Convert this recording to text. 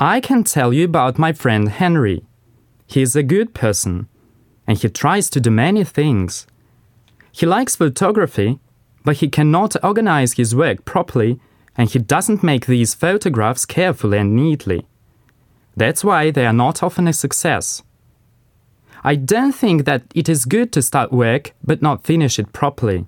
I can tell you about my friend Henry. He is a good person, and he tries to do many things. He likes photography, but he cannot organize his work properly, and he doesn't make these photographs carefully and neatly. That's why they are not often a success. I don't think that it is good to start work but not finish it properly.